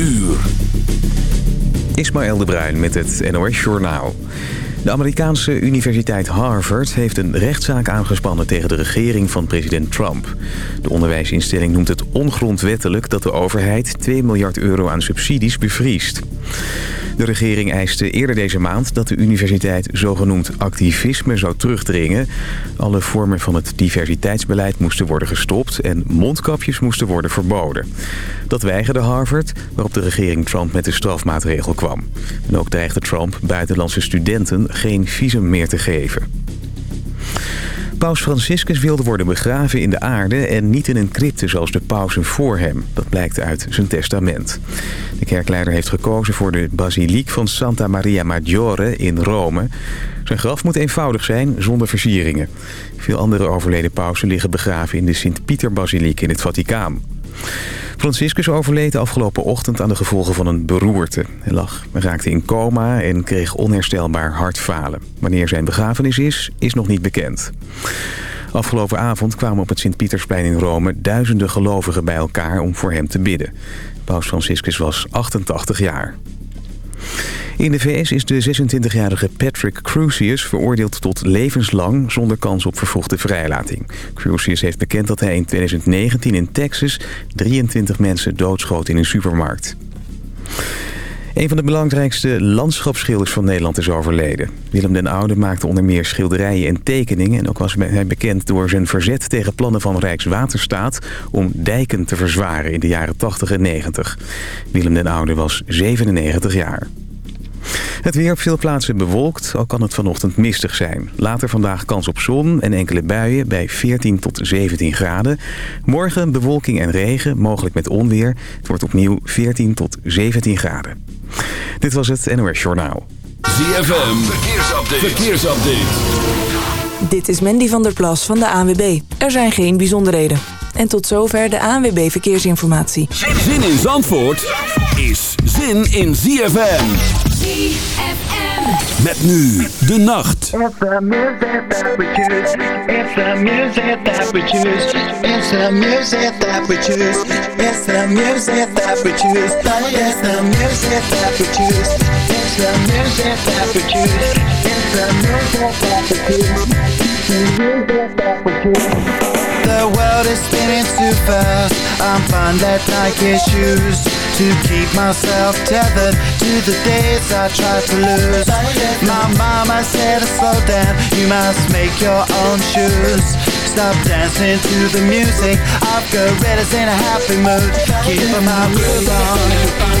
uur. Ismaël de Bruin met het NOS Journaal. De Amerikaanse universiteit Harvard heeft een rechtszaak aangespannen tegen de regering van president Trump. De onderwijsinstelling noemt het ongrondwettelijk dat de overheid 2 miljard euro aan subsidies bevriest. De regering eiste eerder deze maand dat de universiteit zogenoemd activisme zou terugdringen. Alle vormen van het diversiteitsbeleid moesten worden gestopt en mondkapjes moesten worden verboden. Dat weigerde Harvard, waarop de regering Trump met de strafmaatregel kwam. En ook dreigde Trump buitenlandse studenten geen visum meer te geven. Paus Franciscus wilde worden begraven in de aarde en niet in een crypte zoals de pausen voor hem. Dat blijkt uit zijn testament. De kerkleider heeft gekozen voor de basiliek van Santa Maria Maggiore in Rome. Zijn graf moet eenvoudig zijn, zonder versieringen. Veel andere overleden pausen liggen begraven in de Sint-Pieter-basiliek in het Vaticaan. Franciscus overleed afgelopen ochtend aan de gevolgen van een beroerte. Hij raakte in coma en kreeg onherstelbaar hartfalen. Wanneer zijn begrafenis is, is nog niet bekend. Afgelopen avond kwamen op het Sint-Pietersplein in Rome duizenden gelovigen bij elkaar om voor hem te bidden. Paus Franciscus was 88 jaar. In de VS is de 26-jarige Patrick Crusius veroordeeld tot levenslang zonder kans op vervroegde vrijlating. Crusius heeft bekend dat hij in 2019 in Texas 23 mensen doodschoot in een supermarkt. Een van de belangrijkste landschapsschilders van Nederland is overleden. Willem den Oude maakte onder meer schilderijen en tekeningen... en ook was hij bekend door zijn verzet tegen plannen van Rijkswaterstaat... om dijken te verzwaren in de jaren 80 en 90. Willem den Oude was 97 jaar. Het weer op veel plaatsen bewolkt, al kan het vanochtend mistig zijn. Later vandaag kans op zon en enkele buien bij 14 tot 17 graden. Morgen bewolking en regen, mogelijk met onweer. Het wordt opnieuw 14 tot 17 graden. Dit was het NOS Journaal. ZFM, verkeersupdate. verkeersupdate. Dit is Mandy van der Plas van de ANWB. Er zijn geen bijzonderheden. En tot zover de ANWB Verkeersinformatie. Zin in Zandvoort is zin in ZFM. ZFM. Met nu de nacht. It's the music that we choose. It's the music that we choose. It's the music that we choose. It's the music that we choose. It's the music that we choose. It's the music that we choose. It's the music that we choose. The music that we choose. The world is spinning too fast. I'm fine that Nike shoes to keep myself tethered to the days I tried to lose. My mama said, slow down, you must make your own shoes. Stop dancing to the music. I've got gorillas in a happy mood. Keep my groove on.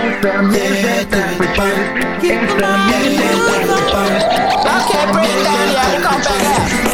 Head to the bump. Head to the bump. Okay, break it down, y'all. Come back. Get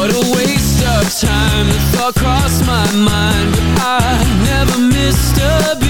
What a waste of time. The thought crossed my mind But I never missed a beat.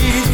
me.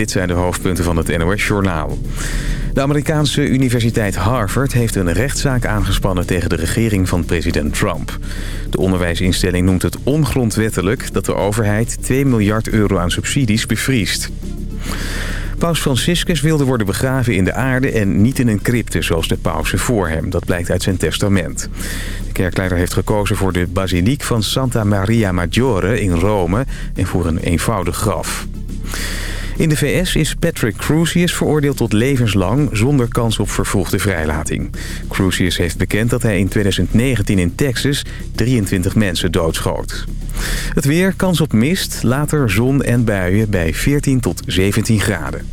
Dit zijn de hoofdpunten van het NOS-journaal. De Amerikaanse universiteit Harvard heeft een rechtszaak aangespannen tegen de regering van president Trump. De onderwijsinstelling noemt het ongrondwettelijk dat de overheid 2 miljard euro aan subsidies bevriest. Paus Franciscus wilde worden begraven in de aarde en niet in een crypte zoals de pausen voor hem. Dat blijkt uit zijn testament. De kerkleider heeft gekozen voor de basiliek van Santa Maria Maggiore in Rome en voor een eenvoudig graf. In de VS is Patrick Crusius veroordeeld tot levenslang zonder kans op vervroegde vrijlating. Crusius heeft bekend dat hij in 2019 in Texas 23 mensen doodschoot. Het weer, kans op mist, later zon en buien bij 14 tot 17 graden.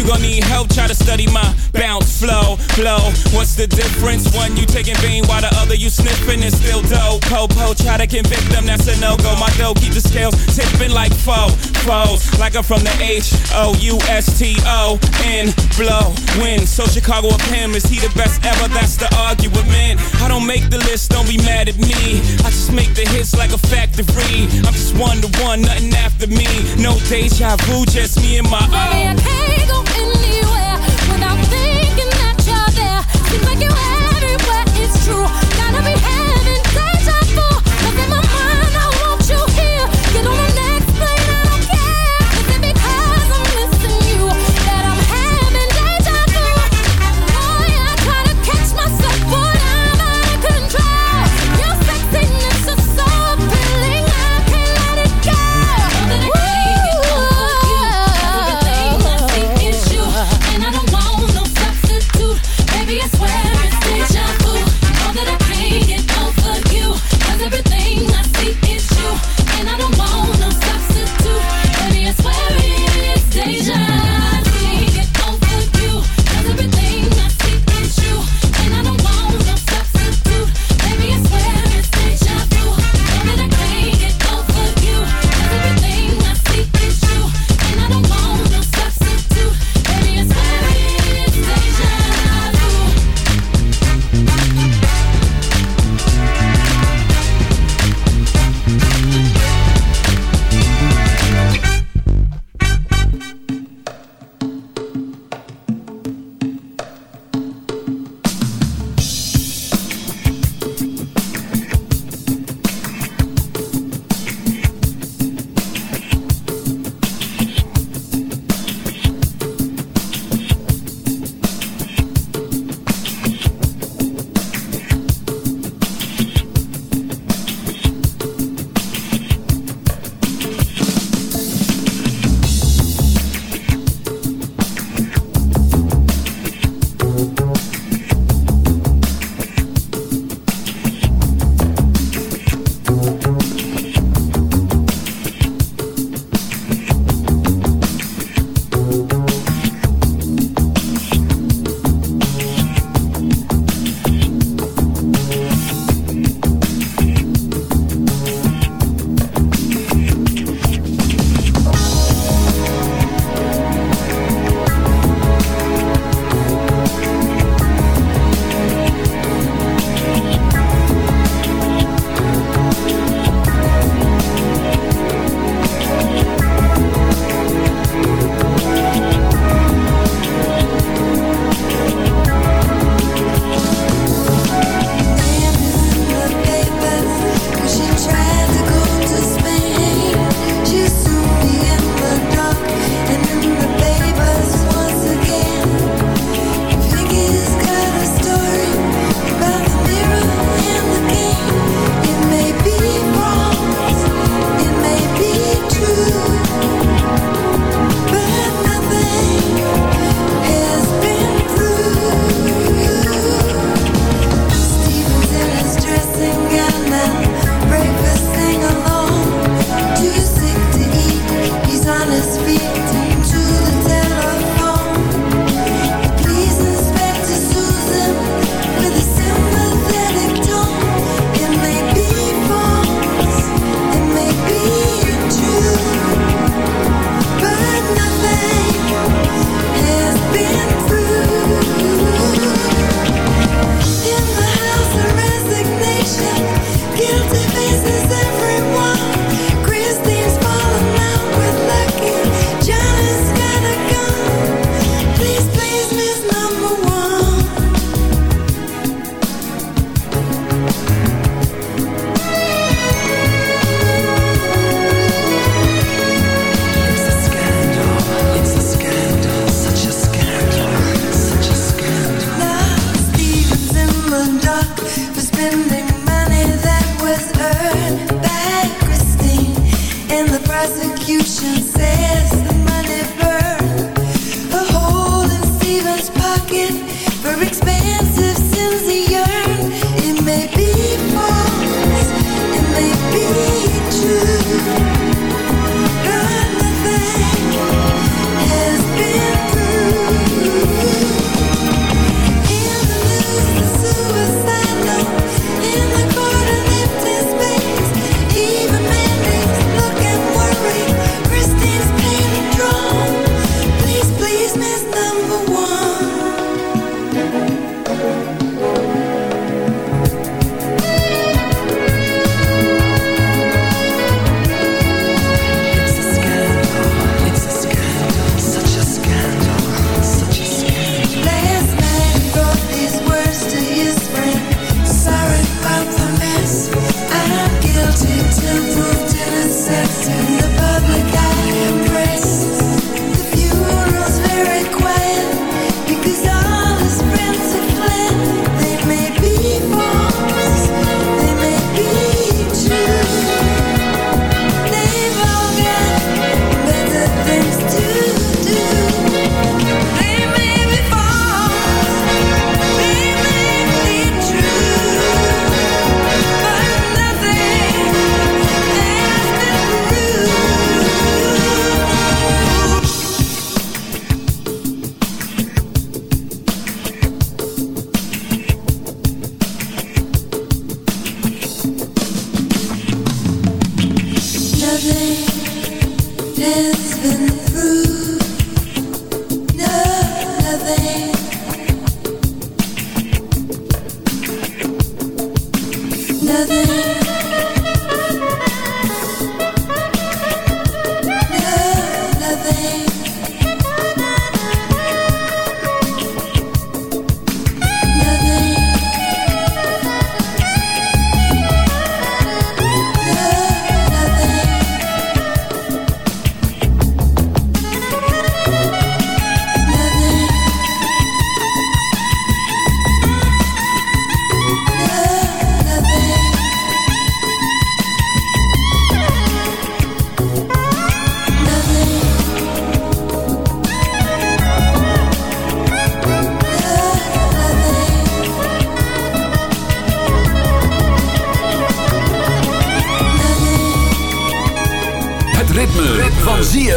you gon' need help, try to study my blow. What's the difference? One you taking vein while the other you sniffing and still dope. Popo try to convict them, that's a no go. My dough keep the scales tipping like foe, foes. Like I'm from the H O U S T O N blow. Win. So Chicago of him, is he the best ever? That's the argument. Man, I don't make the list, don't be mad at me. I just make the hits like a factory. I'm just one to one, nothing after me. No deja vu, just me and my own. you everywhere, it's true.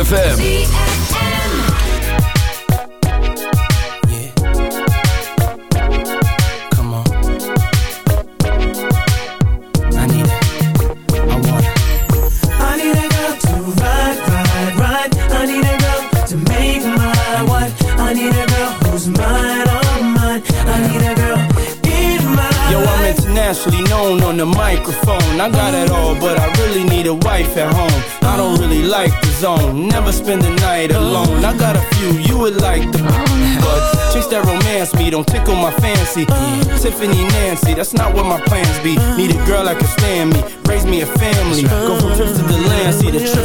ZFM. Fancy. Tiffany Nancy, that's not what my plans be. Need a girl that can stand me, raise me a family. Go from trips to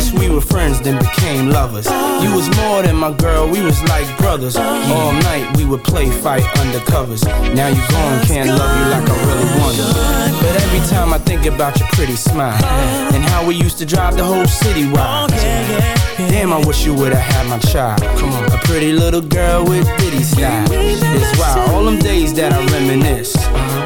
First we were friends, then became lovers. You was more than my girl, we was like brothers. All night we would play fight undercovers. Now you gone, can't love you like I really wanted. But every time I think about your pretty smile and how we used to drive the whole city wild. Damn, I wish you would've had my child. Come on, a pretty little girl with ditty style. It's wild, all them days that I reminisce